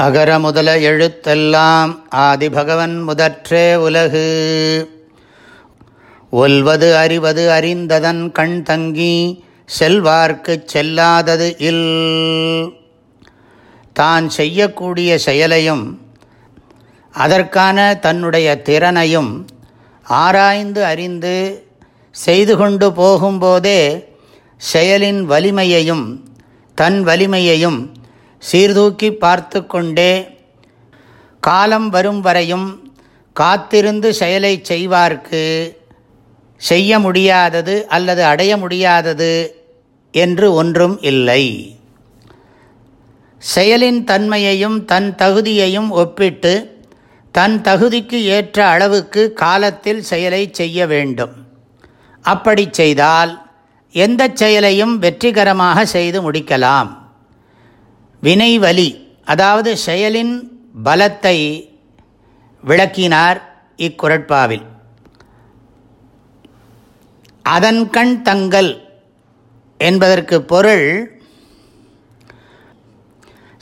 அகர முதல எழுத்தெல்லாம் ஆதிபகவன் முதற்றே உலகு. ஒல்வது அறிவது அறிந்ததன் கண் தங்கி செல்வார்க்குச் செல்லாதது இல். தான் செய்யக்கூடிய செயலையும் அதற்கான தன்னுடைய திறனையும் ஆராய்ந்து அறிந்து செய்து கொண்டு போகும்போதே செயலின் வலிமையையும் தன் வலிமையையும் சீர்தூக்கி பார்த்து கொண்டே காலம் வரும் வரையும் காத்திருந்து செயலை செய்வார்க்கு செய்ய முடியாதது அல்லது அடைய முடியாதது என்று ஒன்றும் இல்லை. செயலின் தன்மையையும் தன் தகுதியையும் ஒப்பிட்டு தன் தகுதிக்கு ஏற்ற அளவுக்கு காலத்தில் செயலை செய்ய வேண்டும். அப்படி செய்தால் எந்த செயலையும் வெற்றிகரமாக செய்து முடிக்கலாம். வினைவலி அதாவது செயலின் பலத்தை விளக்கினார் இக்குரட்பாவில். அதன் கண் தங்கல் என்பதற்கு பொருள்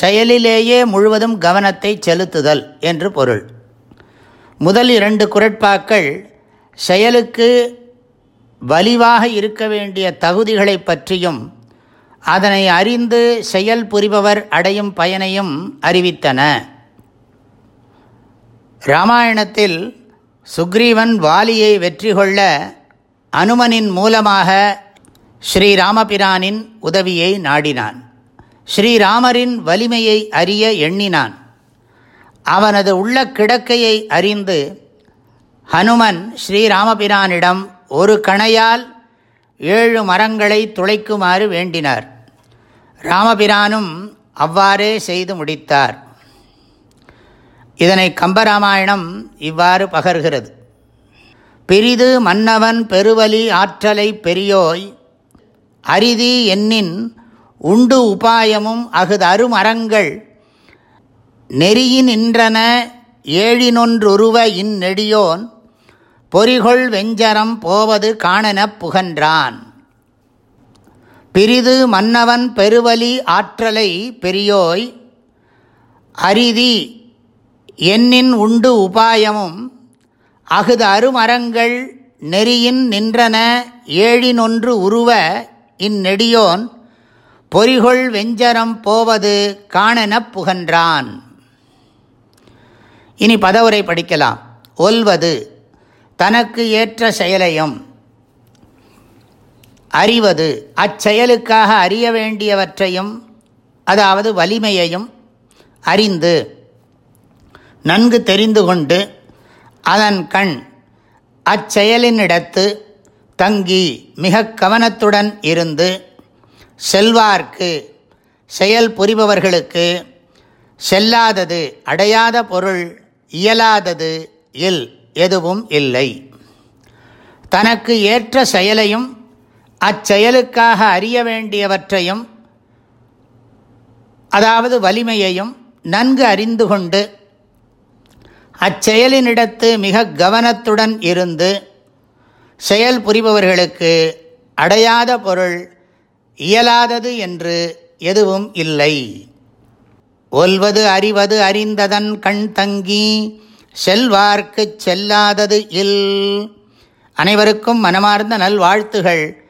செயலிலேயே முழுவதும் கவனத்தை செலுத்துதல் என்று பொருள். முதல் இரண்டு குரட்பாக்கள் செயலுக்கு வலிவாக இருக்க வேண்டிய தகுதிகளை பற்றியும் அதனை அறிந்து செயல் புரிபவர் அடையும் பயனையும் அறிவித்தன. ராமாயணத்தில் சுக்ரீவன் வாலியை வெற்றி கொள்ள அனுமனின் மூலமாக ஸ்ரீராமபிரானின் உதவியை நாடினான். ஸ்ரீராமரின் வலிமையை அறிய எண்ணினான். அவனது உள்ள கிடக்கையை அறிந்து ஹனுமன் ஸ்ரீராமபிரானிடம் ஒரு கணையால் ஏழு மரங்களை துளைக்குமாறு வேண்டினார். ராமபிரானும் அவ்வாறே செய்து முடித்தார். இதனை கம்பராமாயணம் இவ்வாறு பகர்கிறது. பிரிது மன்னவன் பெருவலி ஆற்றலை பெரியோய் அரிதி என்னின் உண்டு உபாயமும் அகுது அருமரங்கள் நெறியினின்றன ஏழினொன்றுருவ இந்நெடியோன் பொறிகொள் வெஞ்சரம் போவது காணெனப் புகன்றான். பிரிது மன்னவன் பெருவலி ஆற்றலை பெரியோய் அரிதி எண்ணின் உண்டு உபாயமும் அகுது அருமரங்கள் நெறியின் நின்றன ஏழினொன்று உருவ இந்நெடியோன் பொறிகொள் வெஞ்சரம் போவது காணெனப் புகன்றான். இனி பதவுரை படிக்கலாம். ஒல்வது தனக்கு ஏற்ற செயலையும் அறிவது. அச்செயலுக்காக அறிய வேண்டியவற்றையும் அதாவது வலிமையையும் அறிந்து நன்கு தெரிந்து கொண்டு அதன் கண் அச்செயலினிடத்து தங்கி மிக கவனத்துடன் இருந்து செல்வார்க்கு செயல் புரிபவர்களுக்கு செல்லாதது அடையாத பொருள் இயலாதது இல் எதுவும் இல்லை. தனக்கு ஏற்ற செயலையும் அச்செயலுக்காக அறிய வேண்டியவற்றையும் அதாவது வலிமையையும் நன்கு அறிந்து கொண்டு அச்செயலினிடத்து மிக கவனத்துடன் இருந்து செயல் புரிபவர்களுக்கு அடையாத பொருள் இயலாதது என்று எதுவும் இல்லை. ஒல்வது அறிவது அறிந்ததன் கண் தங்கி செல்வார்க்குச் செல்லாதது இல். அனைவருக்கும் மனமார்ந்த நல்வாழ்த்துகள்.